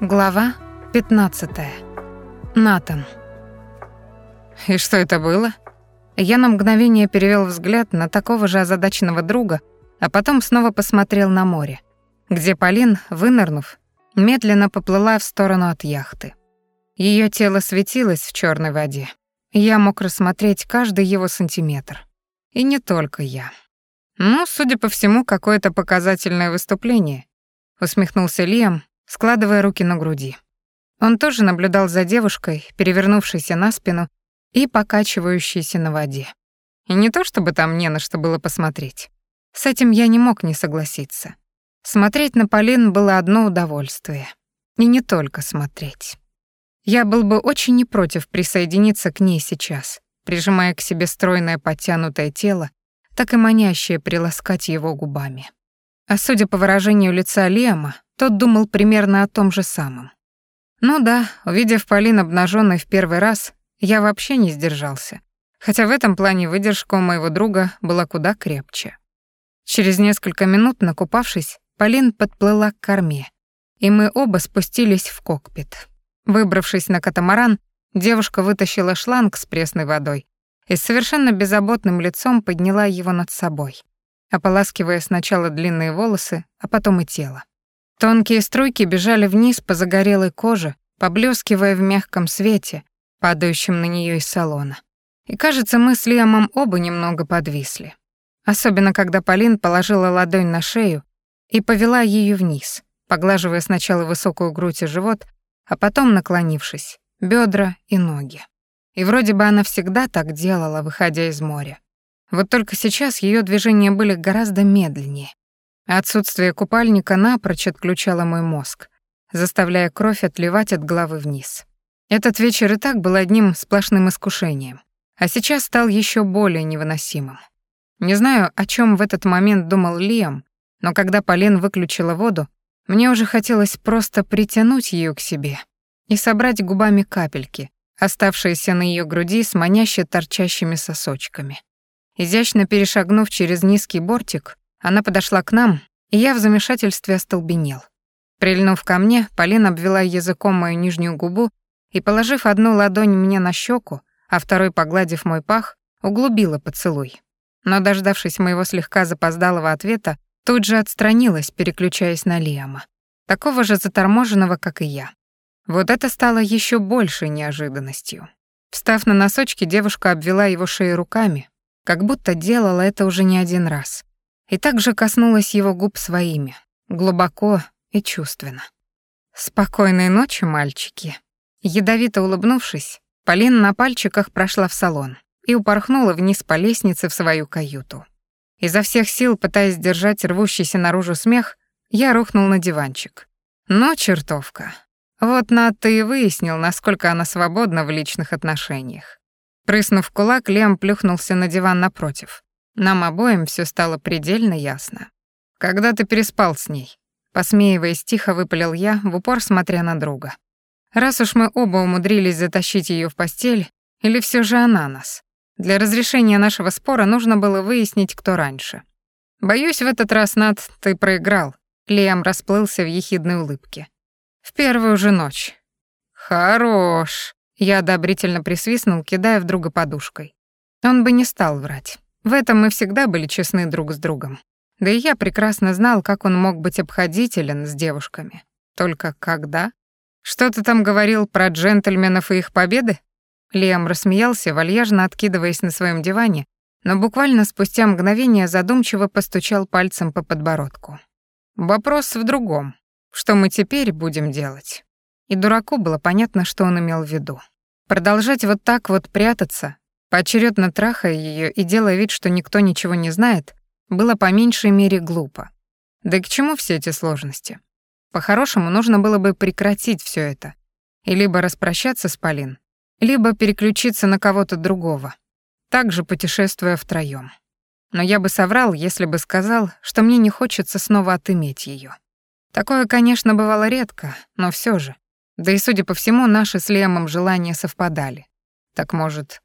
Глава 15. Натан. И что это было? Я на мгновение перевел взгляд на такого же озадаченного друга, а потом снова посмотрел на море, где Полин, вынырнув, медленно поплыла в сторону от яхты. Ее тело светилось в черной воде. Я мог рассмотреть каждый его сантиметр. И не только я. Ну, судя по всему, какое-то показательное выступление, усмехнулся Лиам, складывая руки на груди. Он тоже наблюдал за девушкой, перевернувшейся на спину и покачивающейся на воде. И не то чтобы там не на что было посмотреть. С этим я не мог не согласиться. Смотреть на Полин было одно удовольствие. И не только смотреть. Я был бы очень не против присоединиться к ней сейчас, прижимая к себе стройное подтянутое тело, так и манящее приласкать его губами. А судя по выражению лица Лема, тот думал примерно о том же самом. Ну да, увидев Полин обнаженной в первый раз, я вообще не сдержался. Хотя в этом плане выдержка у моего друга была куда крепче. Через несколько минут, накупавшись, Полин подплыла к корме, и мы оба спустились в кокпит. Выбравшись на катамаран, девушка вытащила шланг с пресной водой и с совершенно беззаботным лицом подняла его над собой, ополаскивая сначала длинные волосы, а потом и тело. Тонкие струйки бежали вниз по загорелой коже, поблескивая в мягком свете, падающем на нее из салона. И кажется, мы с Лиамом оба немного подвисли. Особенно, когда Полин положила ладонь на шею и повела ее вниз, поглаживая сначала высокую грудь и живот, а потом, наклонившись, бедра и ноги. И вроде бы она всегда так делала, выходя из моря. Вот только сейчас ее движения были гораздо медленнее, Отсутствие купальника напрочь отключало мой мозг, заставляя кровь отливать от головы вниз. Этот вечер и так был одним сплошным искушением, а сейчас стал еще более невыносимым. Не знаю, о чем в этот момент думал Лиам, но когда Полин выключила воду, мне уже хотелось просто притянуть ее к себе и собрать губами капельки, оставшиеся на ее груди с маняще торчащими сосочками. Изящно перешагнув через низкий бортик, она подошла к нам, и я в замешательстве остолбенел. Прильнув ко мне, Полина обвела языком мою нижнюю губу и, положив одну ладонь мне на щеку, а второй, погладив мой пах, углубила поцелуй. Но, дождавшись моего слегка запоздалого ответа, тут же отстранилась, переключаясь на Лиама. Такого же заторможенного, как и я. Вот это стало еще большей неожиданностью. Встав на носочки, девушка обвела его шею руками, как будто делала это уже не один раз и также коснулась его губ своими, глубоко и чувственно. «Спокойной ночи, мальчики». Ядовито улыбнувшись, Полина на пальчиках прошла в салон и упорхнула вниз по лестнице в свою каюту. Изо всех сил, пытаясь держать рвущийся наружу смех, я рухнул на диванчик. Но чертовка. Вот Над ты и выяснил, насколько она свободна в личных отношениях. Прыснув кулак, Лем плюхнулся на диван напротив. Нам обоим все стало предельно ясно. Когда ты переспал с ней? Посмеиваясь, тихо выпалил я, в упор смотря на друга. Раз уж мы оба умудрились затащить ее в постель, или все же она нас? Для разрешения нашего спора нужно было выяснить, кто раньше. Боюсь, в этот раз, Над, ты проиграл. Лиам расплылся в ехидной улыбке. В первую же ночь. Хорош. Я одобрительно присвистнул, кидая в друга подушкой. Он бы не стал врать. В этом мы всегда были честны друг с другом. Да и я прекрасно знал, как он мог быть обходителен с девушками. Только когда? Что ты там говорил про джентльменов и их победы? Лиам рассмеялся, вальяжно откидываясь на своем диване, но буквально спустя мгновение задумчиво постучал пальцем по подбородку. Вопрос в другом. Что мы теперь будем делать? И дураку было понятно, что он имел в виду. Продолжать вот так вот прятаться, Поочередно трахая ее и делая вид, что никто ничего не знает, было по меньшей мере глупо. Да и к чему все эти сложности? По-хорошему, нужно было бы прекратить все это. И либо распрощаться с Полин, либо переключиться на кого-то другого, также путешествуя втроём. Но я бы соврал, если бы сказал, что мне не хочется снова отыметь ее. Такое, конечно, бывало редко, но все же. Да и, судя по всему, наши с Лемом желания совпадали. Так, может,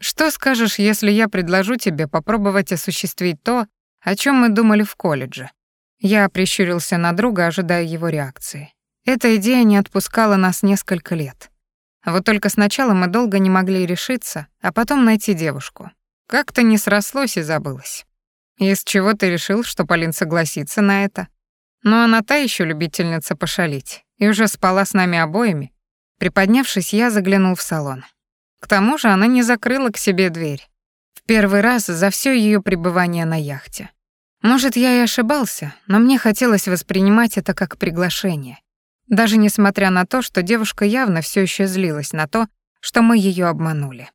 что скажешь, если я предложу тебе попробовать осуществить то, о чем мы думали в колледже? Я прищурился на друга, ожидая его реакции. Эта идея не отпускала нас несколько лет. Вот только сначала мы долго не могли решиться, а потом найти девушку. Как-то не срослось и забылось. Из чего ты решил, что Полин согласится на это? Но она та еще любительница пошалить, и уже спала с нами обоими. Приподнявшись, я заглянул в салон. К тому же она не закрыла к себе дверь. В первый раз за все ее пребывание на яхте. Может, я и ошибался, но мне хотелось воспринимать это как приглашение. Даже несмотря на то, что девушка явно все еще злилась на то, что мы ее обманули.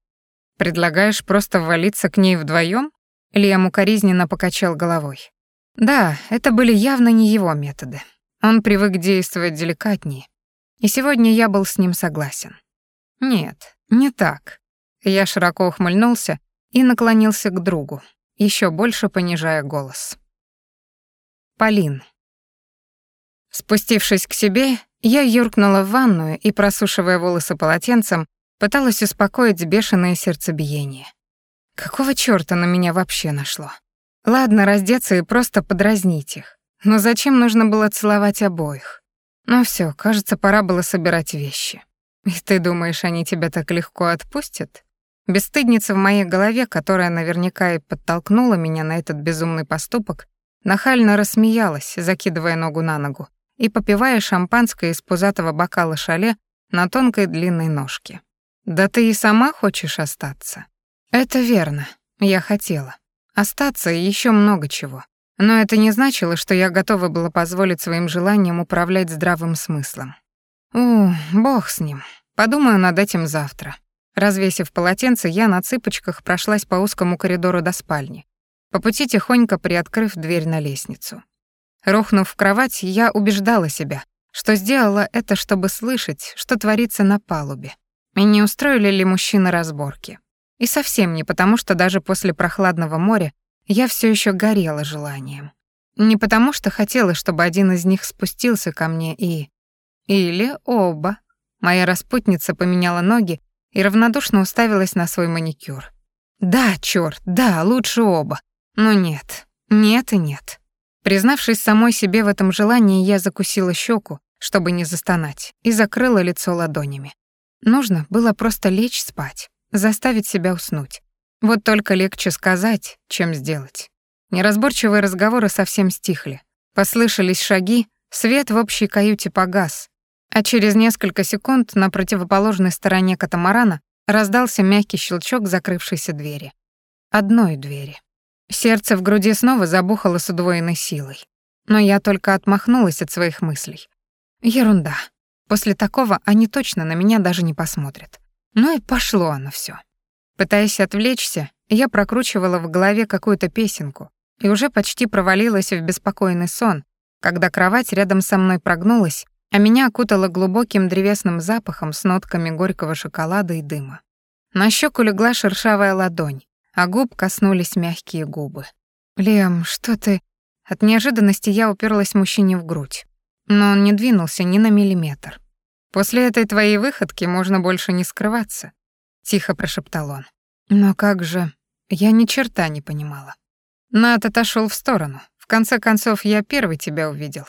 «Предлагаешь просто ввалиться к ней вдвоем? Лиам укоризненно покачал головой. Да, это были явно не его методы. Он привык действовать деликатнее. И сегодня я был с ним согласен. Нет, не так. Я широко ухмыльнулся и наклонился к другу, еще больше понижая голос. Полин. Спустившись к себе, я юркнула в ванную и, просушивая волосы полотенцем, пыталась успокоить бешеное сердцебиение. Какого чёрта на меня вообще нашло? Ладно, раздеться и просто подразнить их. Но зачем нужно было целовать обоих? Ну всё, кажется, пора было собирать вещи. И ты думаешь, они тебя так легко отпустят? Бесстыдница в моей голове, которая наверняка и подтолкнула меня на этот безумный поступок, нахально рассмеялась, закидывая ногу на ногу и попивая шампанское из пузатого бокала шале на тонкой длинной ножке. «Да ты и сама хочешь остаться?» Это верно. Я хотела. Остаться и еще много чего. Но это не значило, что я готова была позволить своим желаниям управлять здравым смыслом. У, бог с ним. Подумаю над этим завтра. Развесив полотенце, я на цыпочках прошлась по узкому коридору до спальни, по пути тихонько приоткрыв дверь на лестницу. Рухнув в кровать, я убеждала себя, что сделала это, чтобы слышать, что творится на палубе. И не устроили ли мужчины разборки. И совсем не потому, что даже после прохладного моря я все еще горела желанием. Не потому, что хотела, чтобы один из них спустился ко мне и... Или оба. Моя распутница поменяла ноги и равнодушно уставилась на свой маникюр. Да, чёрт, да, лучше оба. Но нет, нет и нет. Признавшись самой себе в этом желании, я закусила щеку, чтобы не застонать, и закрыла лицо ладонями. Нужно было просто лечь спать заставить себя уснуть. Вот только легче сказать, чем сделать. Неразборчивые разговоры совсем стихли. Послышались шаги, свет в общей каюте погас, а через несколько секунд на противоположной стороне катамарана раздался мягкий щелчок закрывшейся двери. Одной двери. Сердце в груди снова забухало с удвоенной силой. Но я только отмахнулась от своих мыслей. Ерунда. После такого они точно на меня даже не посмотрят. Ну и пошло оно все. Пытаясь отвлечься, я прокручивала в голове какую-то песенку и уже почти провалилась в беспокойный сон, когда кровать рядом со мной прогнулась, а меня окутало глубоким древесным запахом с нотками горького шоколада и дыма. На щеку легла шершавая ладонь, а губ коснулись мягкие губы. «Лем, что ты...» От неожиданности я уперлась мужчине в грудь, но он не двинулся ни на миллиметр. После этой твоей выходки можно больше не скрываться, тихо прошептал он. Но как же, я ни черта не понимала. Нат отошел в сторону. В конце концов, я первый тебя увидел.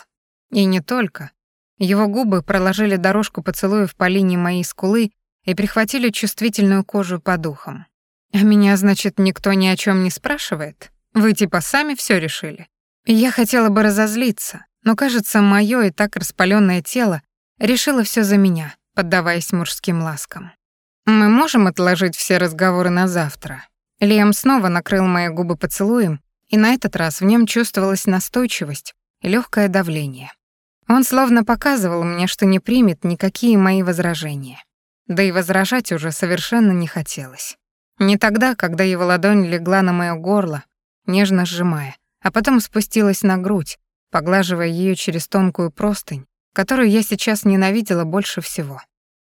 И не только. Его губы проложили дорожку поцелуев по линии моей скулы и прихватили чувствительную кожу по духам. А меня, значит, никто ни о чем не спрашивает? Вы типа сами все решили? Я хотела бы разозлиться, но, кажется, мое и так распаленное тело Решила все за меня, поддаваясь мужским ласкам. «Мы можем отложить все разговоры на завтра?» Лиам снова накрыл мои губы поцелуем, и на этот раз в нем чувствовалась настойчивость и легкое давление. Он словно показывал мне, что не примет никакие мои возражения. Да и возражать уже совершенно не хотелось. Не тогда, когда его ладонь легла на моё горло, нежно сжимая, а потом спустилась на грудь, поглаживая ее через тонкую простынь, которую я сейчас ненавидела больше всего.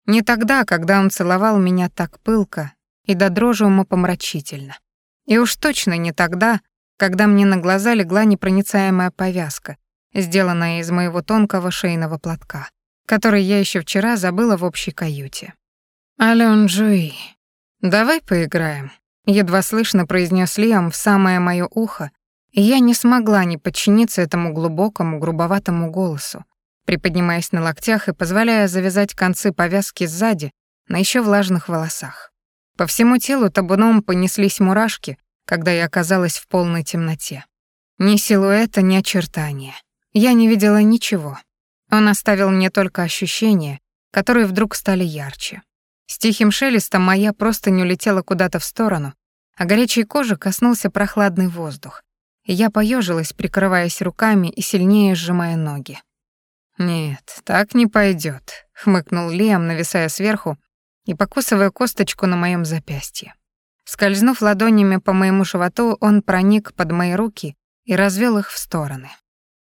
Не тогда, когда он целовал меня так пылко и до дрожи умопомрачительно. И уж точно не тогда, когда мне на глаза легла непроницаемая повязка, сделанная из моего тонкого шейного платка, который я еще вчера забыла в общей каюте. «Алён Джуи, давай поиграем», — едва слышно произнес Лиам в самое моё ухо, и я не смогла не подчиниться этому глубокому, грубоватому голосу, приподнимаясь на локтях и позволяя завязать концы повязки сзади на еще влажных волосах. По всему телу табуном понеслись мурашки, когда я оказалась в полной темноте. Ни силуэта, ни очертания. Я не видела ничего. Он оставил мне только ощущения, которые вдруг стали ярче. С тихим шелестом моя просто не улетела куда-то в сторону, а горячей кожи коснулся прохладный воздух, я поежилась, прикрываясь руками и сильнее сжимая ноги. «Нет, так не пойдет, хмыкнул Лиам, нависая сверху и покусывая косточку на моем запястье. Скользнув ладонями по моему животу, он проник под мои руки и развел их в стороны.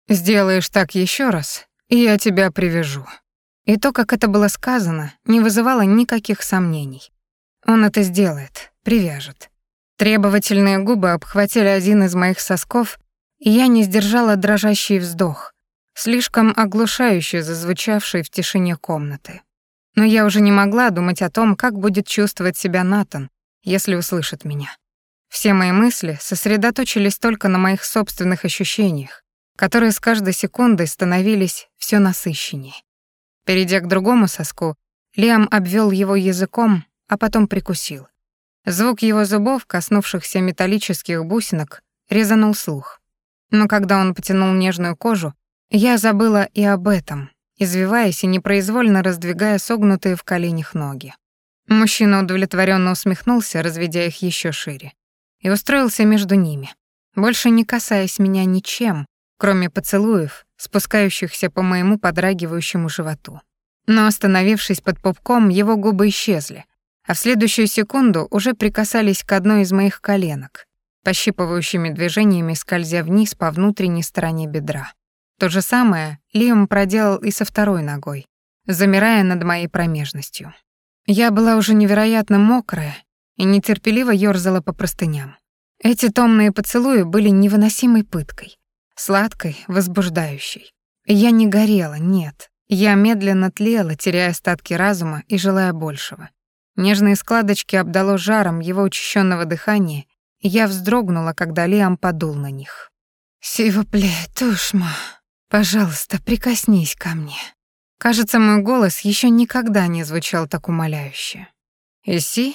«Сделаешь так еще раз, и я тебя привяжу». И то, как это было сказано, не вызывало никаких сомнений. Он это сделает, привяжет. Требовательные губы обхватили один из моих сосков, и я не сдержала дрожащий вздох, слишком оглушающий зазвучавший в тишине комнаты. Но я уже не могла думать о том, как будет чувствовать себя Натан, если услышит меня. Все мои мысли сосредоточились только на моих собственных ощущениях, которые с каждой секундой становились все насыщеннее. Перейдя к другому соску, Лиам обвел его языком, а потом прикусил. Звук его зубов, коснувшихся металлических бусинок, резанул слух. Но когда он потянул нежную кожу, я забыла и об этом, извиваясь и непроизвольно раздвигая согнутые в коленях ноги. Мужчина удовлетворенно усмехнулся, разведя их еще шире, и устроился между ними, больше не касаясь меня ничем, кроме поцелуев, спускающихся по моему подрагивающему животу. Но остановившись под пупком, его губы исчезли, а в следующую секунду уже прикасались к одной из моих коленок, пощипывающими движениями скользя вниз по внутренней стороне бедра. То же самое Лиам проделал и со второй ногой, замирая над моей промежностью. Я была уже невероятно мокрая и нетерпеливо ёрзала по простыням. Эти томные поцелуи были невыносимой пыткой, сладкой, возбуждающей. Я не горела, нет. Я медленно тлела, теряя остатки разума и желая большего. Нежные складочки обдало жаром его учащенного дыхания, и я вздрогнула, когда Лиам подул на них. «Сивопле, тушма, пожалуйста, прикоснись ко мне». Кажется, мой голос еще никогда не звучал так умоляюще. «Иси?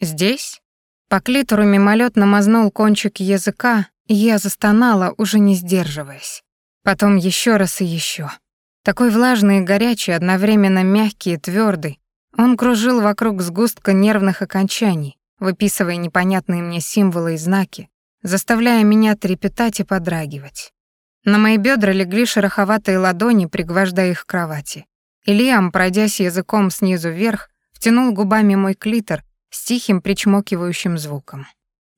Здесь?» По клитору мимолетно мазнул кончик языка, я застонала, уже не сдерживаясь. Потом еще раз и еще. Такой влажный и горячий, одновременно мягкий и твердый, он кружил вокруг сгустка нервных окончаний, выписывая непонятные мне символы и знаки, заставляя меня трепетать и подрагивать. На мои бедра легли шероховатые ладони, пригвождая их к кровати. И Лиам, пройдясь языком снизу вверх, втянул губами мой клитор с тихим причмокивающим звуком.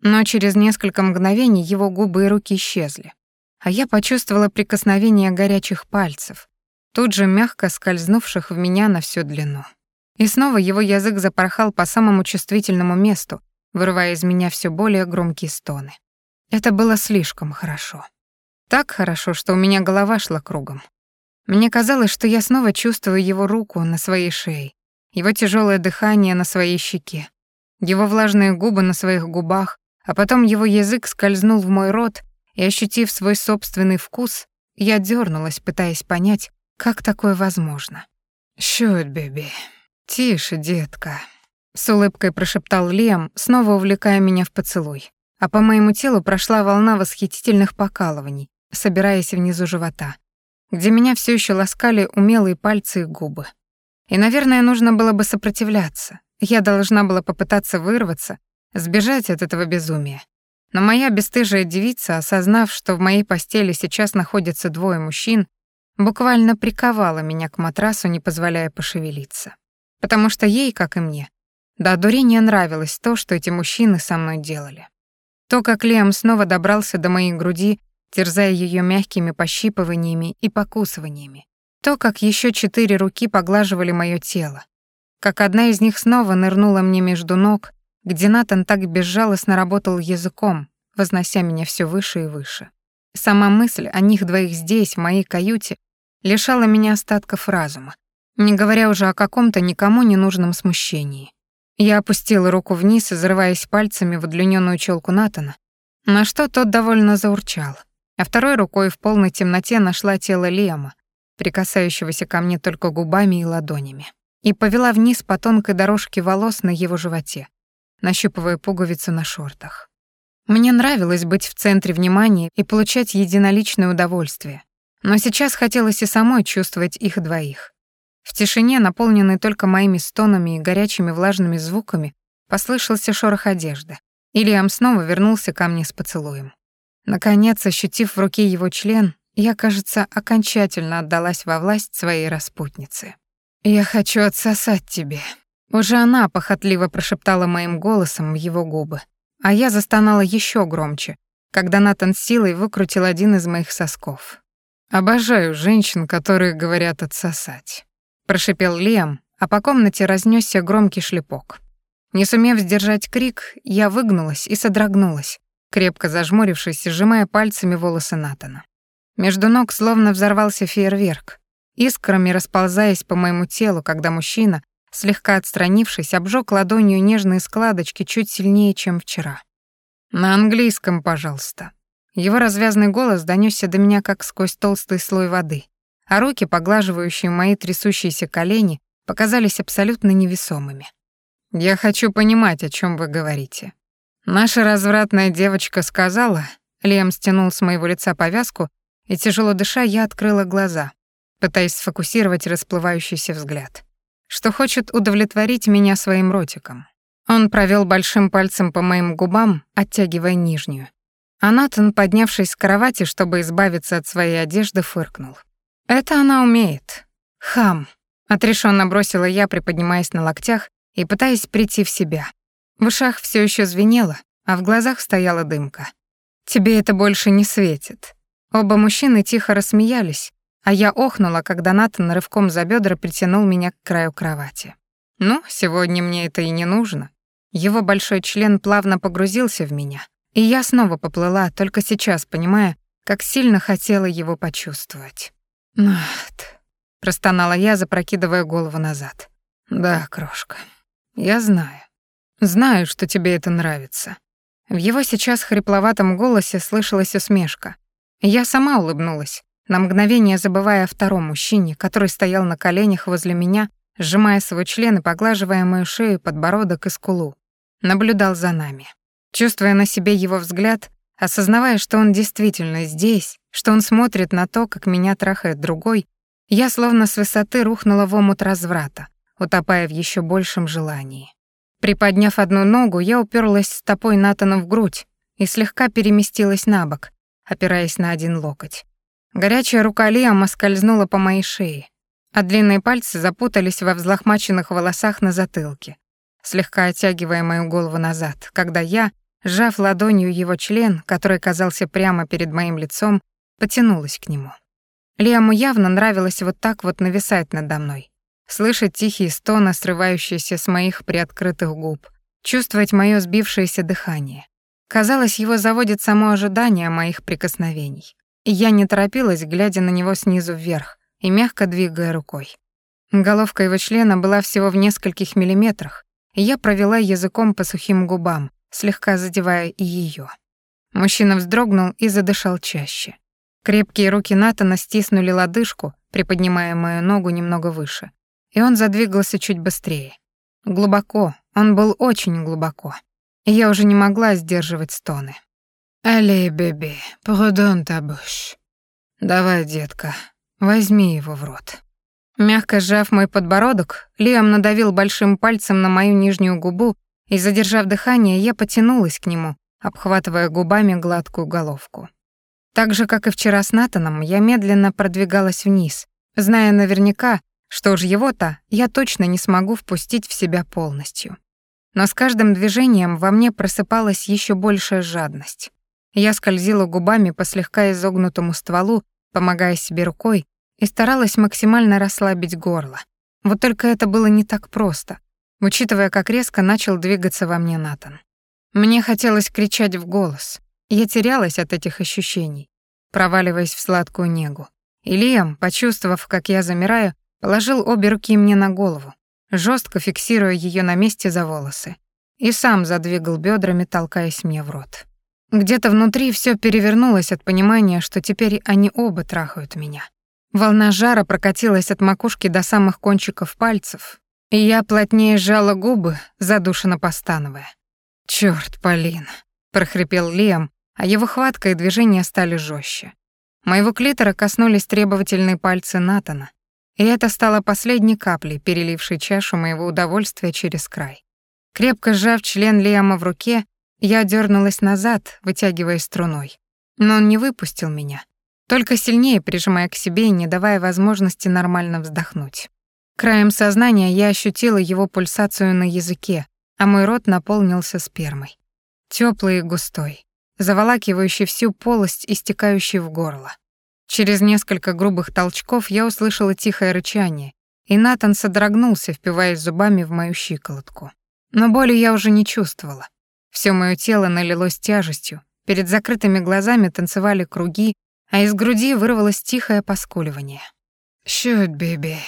Но через несколько мгновений его губы и руки исчезли. А я почувствовала прикосновение горячих пальцев, тут же мягко скользнувших в меня на всю длину. И снова его язык запорхал по самому чувствительному месту, вырывая из меня все более громкие стоны. Это было слишком хорошо. Так хорошо, что у меня голова шла кругом. Мне казалось, что я снова чувствую его руку на своей шее, его тяжелое дыхание на своей щеке, его влажные губы на своих губах, а потом его язык скользнул в мой рот, и, ощутив свой собственный вкус, я дернулась, пытаясь понять, как такое возможно. «Shoot, baby», «Тише, детка», — с улыбкой прошептал Лиам, снова увлекая меня в поцелуй. А по моему телу прошла волна восхитительных покалываний, собираясь внизу живота, где меня все еще ласкали умелые пальцы и губы. И, наверное, нужно было бы сопротивляться. Я должна была попытаться вырваться, сбежать от этого безумия. Но моя бесстыжая девица, осознав, что в моей постели сейчас находятся двое мужчин, буквально приковала меня к матрасу, не позволяя пошевелиться потому что ей, как и мне, до одурения нравилось то, что эти мужчины со мной делали. То, как Лем снова добрался до моей груди, терзая ее мягкими пощипываниями и покусываниями. То, как еще четыре руки поглаживали мое тело. Как одна из них снова нырнула мне между ног, где Натан так безжалостно работал языком, вознося меня все выше и выше. Сама мысль о них двоих здесь, в моей каюте, лишала меня остатков разума, не говоря уже о каком-то никому не нужном смущении. Я опустила руку вниз, зарываясь пальцами в удлиненную челку Натана, на что тот довольно заурчал, а второй рукой в полной темноте нашла тело Лиама, прикасающегося ко мне только губами и ладонями, и повела вниз по тонкой дорожке волос на его животе, нащупывая пуговицу на шортах. Мне нравилось быть в центре внимания и получать единоличное удовольствие, но сейчас хотелось и самой чувствовать их двоих. В тишине, наполненной только моими стонами и горячими влажными звуками, послышался шорох одежды, и Лиам снова вернулся ко мне с поцелуем. Наконец, ощутив в руке его член, я, кажется, окончательно отдалась во власть своей распутницы. «Я хочу отсосать тебе». Уже она похотливо прошептала моим голосом в его губы, а я застонала еще громче, когда Натан силой выкрутил один из моих сосков. «Обожаю женщин, которые говорят отсосать», — прошипел Лиам, а по комнате разнесся громкий шлепок. Не сумев сдержать крик, я выгнулась и содрогнулась, крепко зажмурившись и сжимая пальцами волосы Натана. Между ног словно взорвался фейерверк, искрами расползаясь по моему телу, когда мужчина, слегка отстранившись, обжег ладонью нежные складочки чуть сильнее, чем вчера. «На английском, пожалуйста». Его развязный голос донёсся до меня как сквозь толстый слой воды, а руки, поглаживающие мои трясущиеся колени, показались абсолютно невесомыми. «Я хочу понимать, о чем вы говорите. Наша развратная девочка сказала...» Лем стянул с моего лица повязку, и, тяжело дыша, я открыла глаза, пытаясь сфокусировать расплывающийся взгляд. Что хочет удовлетворить меня своим ротиком. Он провел большим пальцем по моим губам, оттягивая нижнюю. А Натан, поднявшись с кровати, чтобы избавиться от своей одежды, фыркнул. «Это она умеет. Хам!» — отрешенно бросила я, приподнимаясь на локтях и пытаясь прийти в себя. В ушах все еще звенело, а в глазах стояла дымка. «Тебе это больше не светит». Оба мужчины тихо рассмеялись, а я охнула, когда Натан рывком за бедра притянул меня к краю кровати. «Ну, сегодня мне это и не нужно». Его большой член плавно погрузился в меня, и я снова поплыла, только сейчас понимая, как сильно хотела его почувствовать. «Нат», — простонала я, запрокидывая голову назад. «Да, крошка, я знаю. Знаю, что тебе это нравится». В его сейчас хрипловатом голосе слышалась усмешка. Я сама улыбнулась, на мгновение забывая о втором мужчине, который стоял на коленях возле меня, сжимая свой член и поглаживая мою шею, подбородок и скулу. Наблюдал за нами. Чувствуя на себе его взгляд, осознавая, что он действительно здесь, что он смотрит на то, как меня трахает другой, я словно с высоты рухнула в омут разврата, утопая в еще большем желании. Приподняв одну ногу, я уперлась стопой Натана в грудь и слегка переместилась на бок, опираясь на один локоть. Горячая рука Лиама скользнула по моей шее, а длинные пальцы запутались во взлохмаченных волосах на затылке, слегка оттягивая мою голову назад, когда я, сжав ладонью его член, который казался прямо перед моим лицом, потянулась к нему. Лиаму явно нравилось вот так вот нависать надо мной, слышать тихие стоны, срывающиеся с моих приоткрытых губ, чувствовать моё сбившееся дыхание. Казалось, его заводит само ожидание моих прикосновений. Я не торопилась, глядя на него снизу вверх и мягко двигая рукой. Головка его члена была всего в нескольких миллиметрах, и я провела языком по сухим губам, слегка задевая и её. Мужчина вздрогнул и задышал чаще. Крепкие руки Натана стиснули лодыжку, приподнимая мою ногу немного выше и он задвигался чуть быстрее. Глубоко, он был очень глубоко. И я уже не могла сдерживать стоны. «Allez, беби, продон та буш». «Давай, детка, возьми его в рот». Мягко сжав мой подбородок, Лиам надавил большим пальцем на мою нижнюю губу, и, задержав дыхание, я потянулась к нему, обхватывая губами гладкую головку. Так же, как и вчера с Натаном, я медленно продвигалась вниз, зная наверняка, что ж его-то я точно не смогу впустить в себя полностью. Но с каждым движением во мне просыпалась еще большая жадность. Я скользила губами по слегка изогнутому стволу, помогая себе рукой, и старалась максимально расслабить горло. Вот только это было не так просто, учитывая, как резко начал двигаться во мне Натан. Мне хотелось кричать в голос. Я терялась от этих ощущений, проваливаясь в сладкую негу. И Лиам, почувствовав, как я замираю, Положил обе руки мне на голову, жестко фиксируя ее на месте за волосы, и сам задвигал бедрами, толкаясь мне в рот. Где-то внутри все перевернулось от понимания, что теперь они оба трахают меня. Волна жара прокатилась от макушки до самых кончиков пальцев, и я плотнее сжала губы, задушенно постановая. «Чёрт, Полин!» — прохрипел Лиам, а его хватка и движения стали жестче. Моего клитора коснулись требовательные пальцы Натана, и это стало последней каплей, перелившей чашу моего удовольствия через край. Крепко сжав член Лиама в руке, я дернулась назад, вытягивая струной. Но он не выпустил меня, только сильнее прижимая к себе и не давая возможности нормально вздохнуть. Краем сознания я ощутила его пульсацию на языке, а мой рот наполнился спермой. Тёплый и густой, заволакивающий всю полость и стекающий в горло. Через несколько грубых толчков я услышала тихое рычание, и Натан содрогнулся, впиваясь зубами в мою щиколотку. Но боли я уже не чувствовала. Всё моё тело налилось тяжестью, перед закрытыми глазами танцевали круги, а из груди вырвалось тихое поскуливание. «Щут, беби,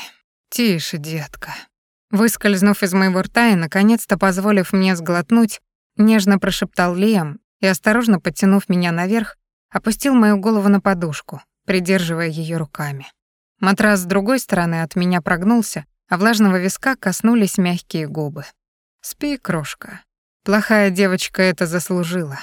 тише, детка». Выскользнув из моего рта и, наконец-то позволив мне сглотнуть, нежно прошептал Лиам и, осторожно подтянув меня наверх, опустил мою голову на подушку, придерживая её руками. Матрас с другой стороны от меня прогнулся, а влажного виска коснулись мягкие губы. «Спи, крошка. Плохая девочка это заслужила».